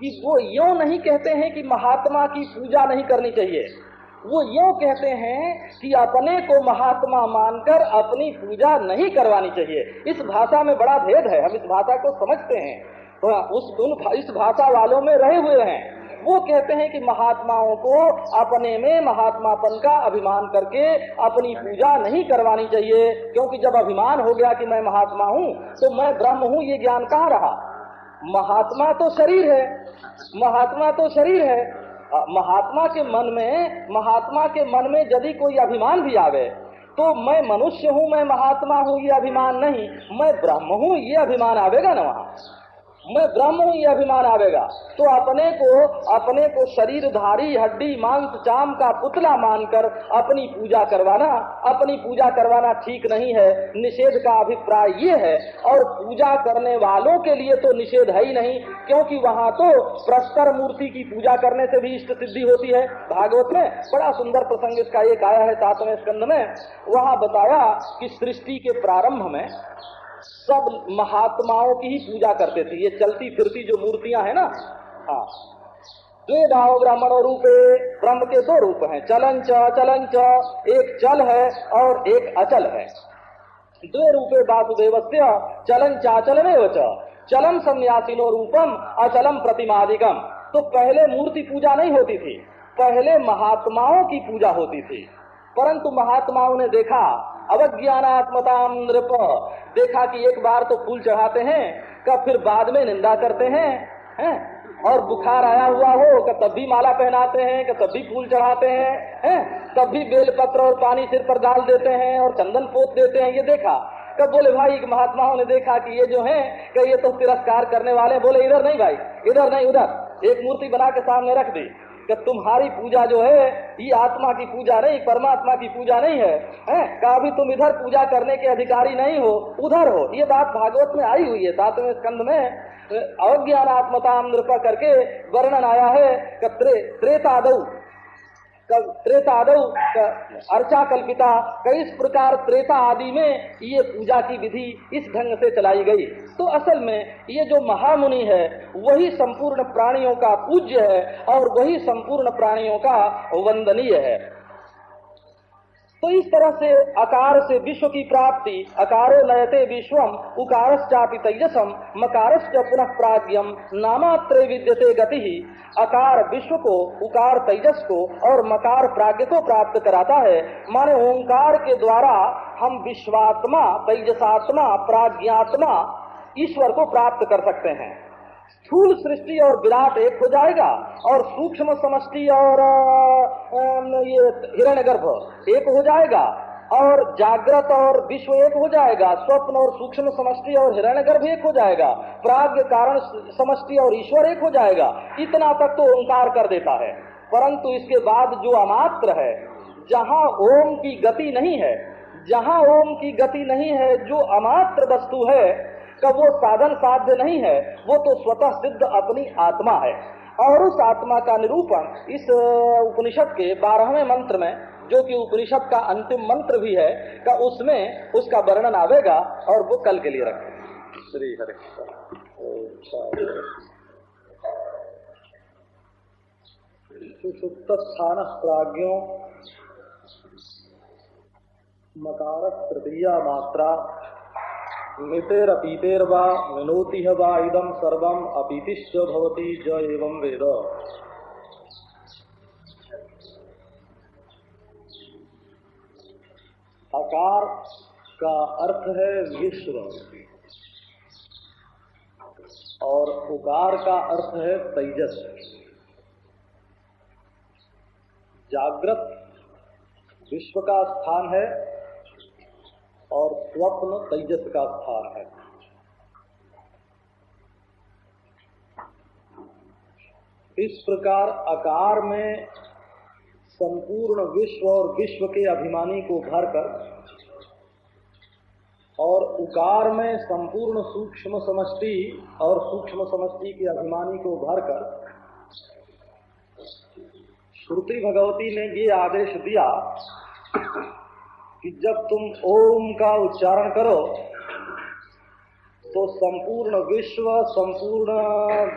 कि वो यो नहीं कहते हैं कि महात्मा की पूजा नहीं करनी चाहिए। वो यो कहते हैं कि अपने को महात्मा मानकर अपनी पूजा नहीं करवानी चाहिए। इस भाषा में बड़ा भेद है, हम इस भाषा को समझते हैं। तो उस उन इस भाषा वालों में रहे हुए हैं। वो कहते हैं कि महात्माओं को अपने में महात्मापन का अभिमान करके अपनी पूजा नहीं करवानी चाहिए, क्योंकि जब अभिमान हो गया कि मैं महात्मा हूँ तो मैं ब्रह्म हूँ, ये ज्ञान कहाँ रहा? महात्मा तो शरीर है। महात्मा तो शरीर है। महात्मा के मन में, महात्मा के मन में यदि कोई अभिमान भी आवे तो मैं मनुष्य हूँ, मैं महात्मा हूँ, ये अभिमान नहीं, मैं ब्रह्म हूँ, ये अभिमान आवेगा ना वहाँ? मैं ब्रह्म हूँ ये अभिमान आवेगा। तो अपने को अपने को शरीरधारी हड्डी, मांस, चाम का पुतला मानकर अपनी पूजा करवाना, अपनी पूजा करवाना ठीक नहीं है। निषेध का अभिप्राय ये है। और पूजा करने वालों के लिए तो निषेध है ही नहीं, क्योंकि वहाँ तो प्रस्तर मूर्ति की पूजा करने से भी इष्ट सिद्धि होती है। भागवत में बड़ा सुंदर प्रसंग इसका एक आया है सातवें स्कंद में। वहाँ बताया कि सृष्टि के प्रारंभ में सब महात्माओं की ही पूजा करते थे। ये चलती फिरती जो मूर्तियाँ हैं ना हाँ। द्वे भाव ब्राह्मण रूपे, ब्रह्म के दो रूप हैं। चलन च चलन च, एक चल है और एक अचल है। द्वे रूपे वासुदेव चलन चाचल में चलम संन्यासिनो रूपम अचलम प्रतिमादिकम तो पहले मूर्ति पूजा नहीं होती थी, पहले महात्माओं की पूजा होती थी। परंतु महात्माओं ने देखा अवज्ञानात्मता नृप। देखा कि एक बार तो फूल चढ़ाते हैं कब फिर बाद में निंदा करते हैं हैं? और बुखार आया हुआ हो, कि तब भी माला पहनाते हैं, कि तब भी फूल चढ़ाते हैं हैं? तब भी बेलपत्र और पानी सिर पर डाल देते हैं और चंदन पोत देते हैं। ये देखा। कब बोले, भाई, एक महात्माओं ने देखा कि ये जो है, कि ये तो तिरस्कार करने वाले बोले, इधर नहीं भाई, इधर नहीं, उधर। एक मूर्ति बना के सामने रख दी। कि तुम्हारी पूजा जो है ये आत्मा की पूजा नहीं परमात्मा की पूजा नहीं है हैं? कभी तुम इधर पूजा करने के अधिकारी नहीं हो उधर हो। ये बात भागवत में आई हुई है सातवें स्कंद में। अवज्ञानात्मता नृपा करके वर्णन आया है कि त्रे, त्रेतादऊ त्रेतादव अर्चा कल्पिता कई इस प्रकार त्रेता आदि में ये पूजा की विधि इस ढंग से चलाई गई। तो असल में ये जो महामुनि है, वही संपूर्ण प्राणियों का पूज्य है और वही संपूर्ण प्राणियों का वंदनीय है। तो इस तरह से अकार से विश्व की प्राप्ति, अकारो नयते विश्वम, उकारश्चापि तेजसम, मकारश्च पुनः प्राज्ञम नामात्र विद्यते गति। ही अकार विश्व को, उकार तेजस को और मकार प्राज्ञ को प्राप्त कराता है। माने ओंकार के द्वारा हम विश्वात्मा, तेजसात्मा प्राज्ञात्मा ईश्वर को प्राप्त कर सकते हैं। स्थूल सृष्टि और विराट एक हो जाएगा और सूक्ष्म समष्टि और ये हिरण्य गर्भ एक हो जाएगा और जागृत और विश्व एक हो जाएगा, स्वप्न और सूक्ष्म समष्टि और हिरण्य गर्भ एक हो जाएगा, प्राग्ञ कारण समष्टि और ईश्वर एक हो जाएगा, इतना तक तो ओंकार कर देता है। परंतु इसके बाद जो अमात्र है, जहाँ ओम की गति नहीं है, जहाँ ओम की गति नहीं है, जो अमात्र वस्तु है का वो साधन साध्य नहीं है वो तो स्वतः सिद्ध अपनी आत्मा है। और उस आत्मा का निरूपण इस उपनिषद के बारहवें मंत्र में जो कि उपनिषद का अंतिम मंत्र भी है का उसमें उसका वर्णन आवेगा और वो कल के लिए रखे श्री हरे। सुसुप्त स्थान प्राज्ञों मकार तृतीया मात्रा। मितेर अपीतेर वा मिनोति वा इदम सर्वम अपीतिश्च भवति ज एवं वेद। आकार का अर्थ है विश्व। और उकार का अर्थ है तेजस। जागृत विश्व का स्थान है और स्वप्न तेजस का स्थान है। इस प्रकार आकार में संपूर्ण विश्व और विश्व के अभिमानी को भरकर और उकार में संपूर्ण सूक्ष्म समष्टि और सूक्ष्म समष्टि के अभिमानी को भरकर श्रुति भगवती ने ये आदेश दिया कि जब तुम ओम का उच्चारण करो तो संपूर्ण विश्व संपूर्ण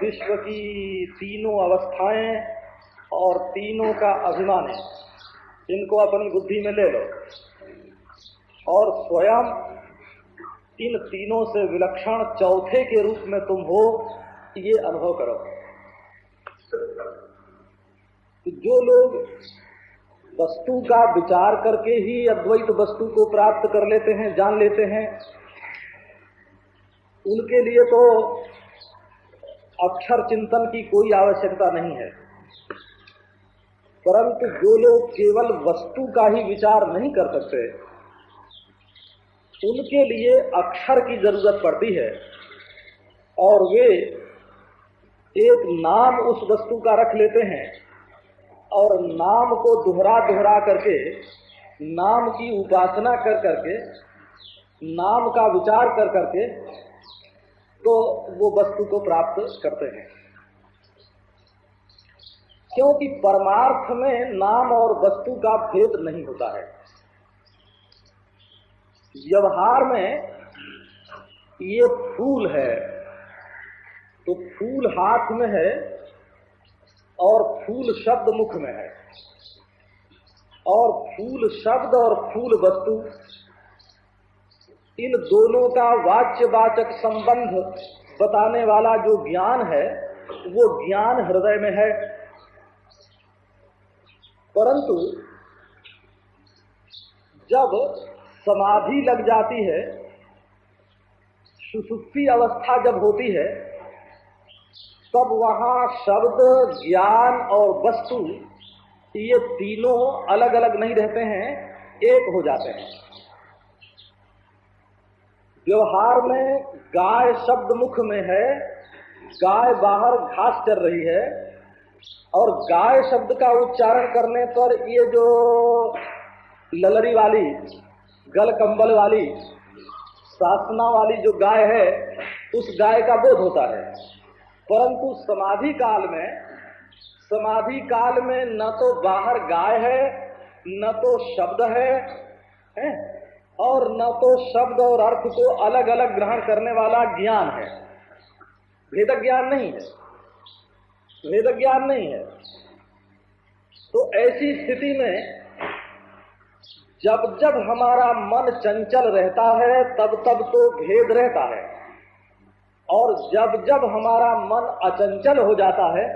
विश्व की तीनों अवस्थाएँ और तीनों का अभिमान है। इनको अपनी बुद्धि में ले लो। और स्वयं इन तीनों से विलक्षण चौथे के रूप में तुम हो, ये अनुभव करो। जो लोग वस्तु का विचार करके ही अद्वैत वस्तु को प्राप्त कर लेते हैं, जान लेते हैं। उनके लिए तो अक्षर चिंतन की कोई आवश्यकता नहीं है। परंतु जो लोग केवल वस्तु का ही विचार नहीं कर सकते, उनके लिए अक्षर की ज़रूरत पड़ती है और वे एक नाम उस वस्तु का रख लेते हैं। और नाम को दोहरा दोहरा करके, नाम की उपासना कर करके, नाम का विचार कर करके तो वो वस्तु को प्राप्त करते हैं। क्योंकि परमार्थ में नाम और वस्तु का भेद नहीं होता है। व्यवहार में ये फूल है तो फूल हाथ में है और फूल शब्द मुख में है। और फूल शब्द और फूल वस्तु, इन दोनों का वाच्यवाचक संबंध बताने वाला जो ज्ञान है, वो ज्ञान हृदय में है। परंतु, जब समाधि लग जाती है, सुसुप्ति अवस्था जब होती है तब वहाँ शब्द, ज्ञान और वस्तु, ये तीनों अलग अलग नहीं रहते हैं, एक हो जाते हैं। व्यवहार में गाय शब्द मुख में है, गाय बाहर घास चल रही है, और गाय शब्द का उच्चारण करने पर ये जो ललरी वाली, गल कंबल वाली, सासना वाली जो गाय है, उस गाय का बोध होता है। परंतु समाधि काल में समाधि काल में न तो बाहर गाय है न तो शब्द है, है? और न तो शब्द और अर्थ को अलग अलग ग्रहण करने वाला ज्ञान है। भेद ज्ञान नहीं है। भेद ज्ञान नहीं है। तो ऐसी स्थिति में जब जब हमारा मन चंचल रहता है तब तब तो भेद रहता है। और जब जब हमारा मन अचंचल हो जाता है,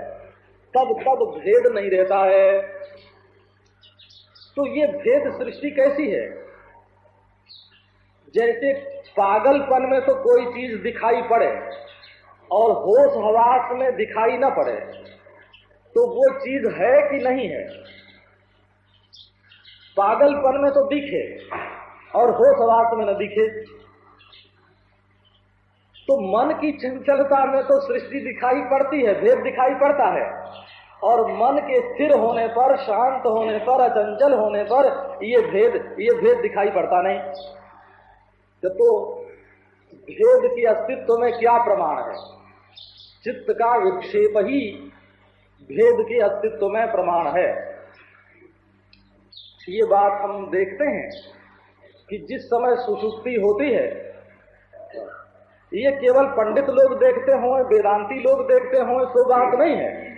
तब तब भेद नहीं रहता है। तो ये भेद सृष्टि कैसी है? जैसे पागलपन में तो कोई चीज़ दिखाई पड़े और होश हवास में दिखाई ना पड़े तो वो चीज़ है कि नहीं है? पागलपन में तो दिखे और होश हवास में न दिखे। तो मन की चंचलता में तो सृष्टि दिखाई पड़ती है भेद दिखाई पड़ता है। और मन के स्थिर होने पर, शांत होने पर अचंचल होने पर ये भेद ये भेद दिखाई पड़ता नहीं। तो भेद के अस्तित्व में क्या प्रमाण है? चित्त का विक्षेप ही भेद के अस्तित्व में प्रमाण है। ये बात हम देखते हैं कि जिस समय सुसुप्ति होती है ये केवल पंडित लोग देखते हों, वेदांती लोग देखते हों सो बात नहीं है।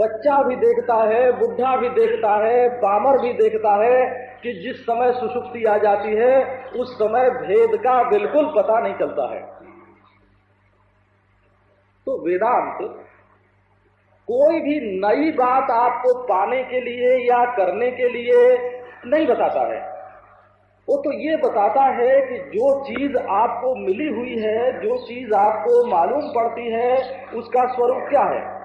बच्चा भी देखता है, बुढ़ा भी देखता है पामर भी देखता है कि जिस समय सुषुप्ति आ जाती है, उस समय भेद का बिल्कुल पता नहीं चलता है। तो वेदांत, कोई भी नई बात आपको पाने के लिए या करने के लिए नहीं बताता है। वो तो ये बताता है कि जो चीज़ आपको मिली हुई है, जो चीज़ आपको मालूम पड़ती है, उसका स्वरूप क्या है?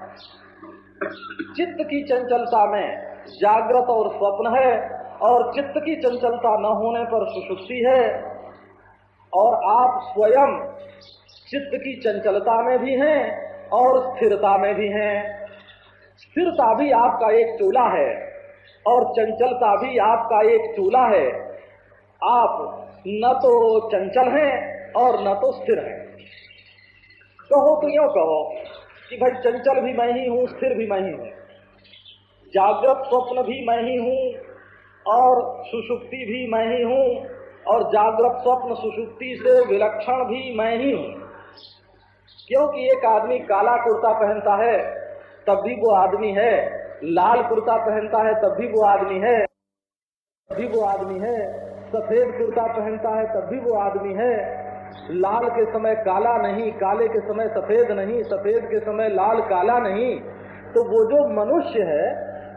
चित्त की चंचलता में जागृत और स्वप्न है, और चित्त की चंचलता न होने पर सुसुप्ति है, और आप स्वयं चित्त की चंचलता में भी हैं और स्थिरता में भी हैं। स्थिरता भी आपका एक चूल्हा है, और चंचलता भी आपका एक चूल्हा है। आप न तो चंचल हैं और न तो स्थिर हैं। कहो तो यो कहो कि भाई चंचल भी मैं ही हूँ, स्थिर भी मैं ही हूँ। जागृत स्वप्न भी मैं ही हूँ और सुषुप्ति भी मैं ही हूँ और जागृत स्वप्न सुषुप्ति से विलक्षण भी मैं ही हूँ। क्योंकि एक आदमी काला कुर्ता पहनता है, तब भी वो आदमी है। लाल कुर्ता पहनता है, तब भी वो आदमी है। तब भी वो आदमी है। सफ़ेद कुर्ता पहनता है, तब भी वो आदमी है। लाल के समय काला नहीं, काले के समय सफ़ेद नहीं, सफ़ेद के समय लाल काला नहीं। तो वो जो मनुष्य है,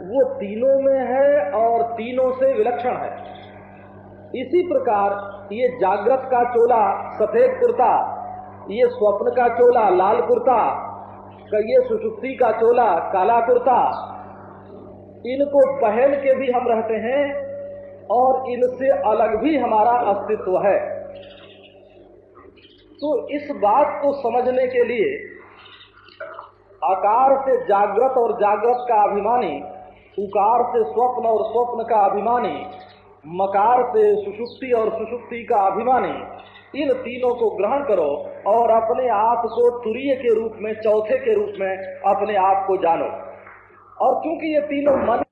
वो तीनों में है और तीनों से विलक्षण है। इसी प्रकार ये जागृत का चोला, सफ़ेद कुर्ता, ये स्वप्न का चोला, लाल कुर्ता ये सुषुप्ति का चोला, काला कुर्ता, इनको पहन के भी हम रहते हैं। और इनसे अलग भी हमारा अस्तित्व है। तो इस बात को समझने के लिए आकार से जागृत और जागृत का अभिमानी, उकार से स्वप्न और स्वप्न का अभिमानी, मकार से सुषुप्ति और सुषुप्ति का अभिमानी, इन तीनों को ग्रहण करो और अपने आप को तुरीय के रूप में, चौथे के रूप में अपने आप को जानो। और क्योंकि ये तीनों मन